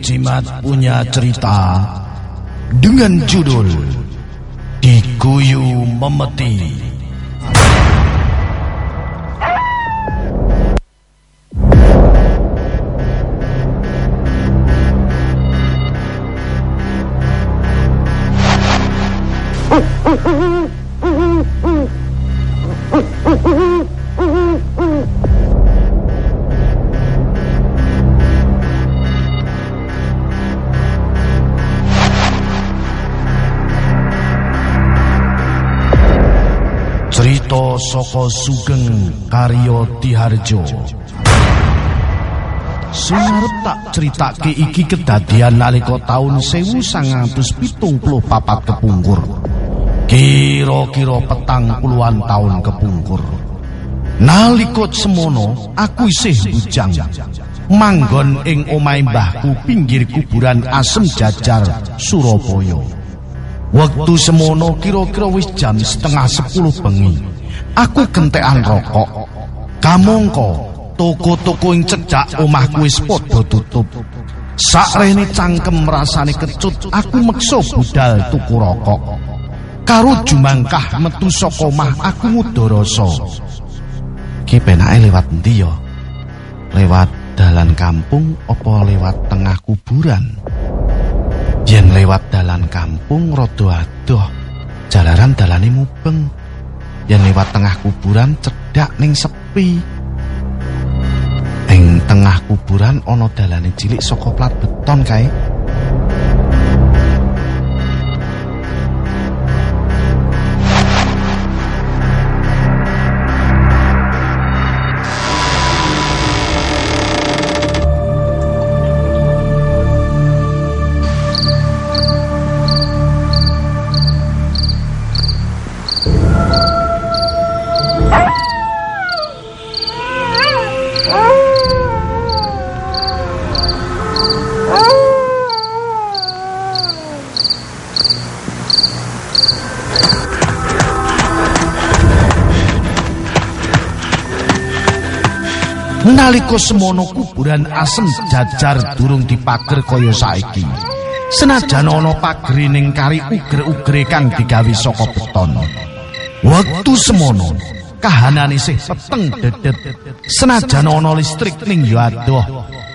Jimat punya cerita dengan judul Diguyu Memetik. Cerita Soko Sugeng Karyo Tiharjo Sunarep tak ceritake iki kedadian nalika taun 1974 kepungkur. Kira-kira petang puluhan tahun kepungkur. Nalika semono aku isih bujang. Manggon ing omahe mbahku pinggir kuburan Asem Jajar Surabaya. Waktu semono kira-kira wis jam setengah sepuluh bengi. Aku gentekan rokok. Kamongko, toko-toko ing cedhak omahku wis padha tutup. Sakrene cangkem rasane kecut, aku meksa budal tuku rokok. Karo jumangkah metu saka omah aku ngudoroso. Ki penake lewat endi ya? Lewat dalan kampung apa lewat tengah kuburan? Yen lewat dalan kampung rada adoh, jalaran dalane mubeng. Yen lewat tengah kuburan cedhak ning sepi. Ing tengah kuburan ana dalane cilik saka plat beton kae. Nalika semono kuburan asem jajar durung dipager kaya saiki. Senajan ana pagere ning kari uger-ugere kang digawe saka beton. Wektu semono kahanane isih peteng dedet. Senajan ana listrik ning ya adoh.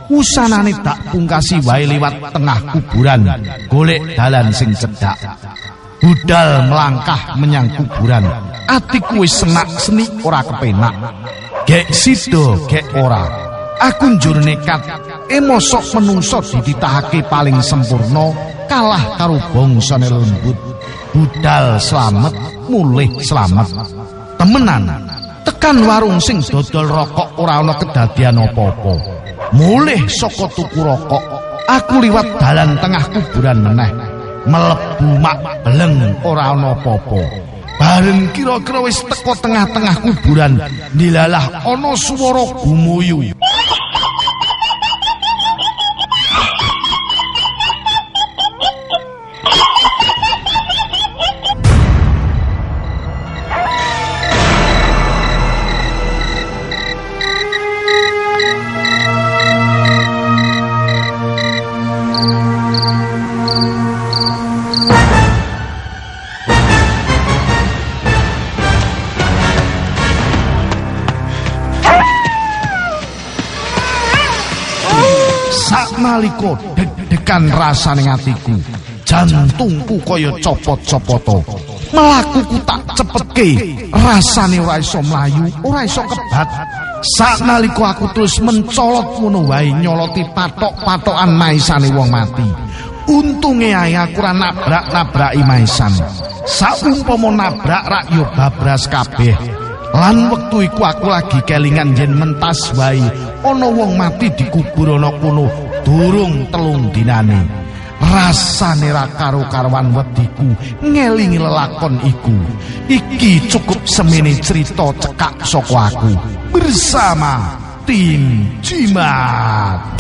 Usanane tak pungkasi wae liwat tengah kuburan golek dalan sing cedhak. Budal melangkah menyang kuburan. Atiku wis senak seni ora kepenak. Gek sido, gek ora. Aku njur nekat. Emosok menungso dititahake paling sempurna kalah karo bangsane lembut. Budal slamet, mulih slamet. Temenan. Tekan warung sing dodol rokok ora ana kedadian apa-apa. Mulih saka tuku rokok, aku liwat dalan tengah kuburan meneh. Melebu mak beleng ora ana apa-apa. Bareng kira-kira wis teko tengah-tengah kuburan, dilalah ana swara gumuyu. Saknaliko deg-degan rasane atiku, jantungku kaya copot-copoto. Melakuku tak cepetke, rasane ora iso mlayu, ora iso kebat. Saknaliko aku terus mencolot ngono wae nyoloti patok-patokan maisane wong mati. Untunge ae aku ora nabrak-nabraki maisan. Saumpama nabrak rak yo babras kabeh. Lan wektu iku aku lagi kelingan yen mentas wae ana wong mati dikubur ana kono durung telung dinane. Rasane ra karo-karuan wediku ngelingi lelakon iku. Iki cukup semene cerita cekak saka aku bersama tim Jimat.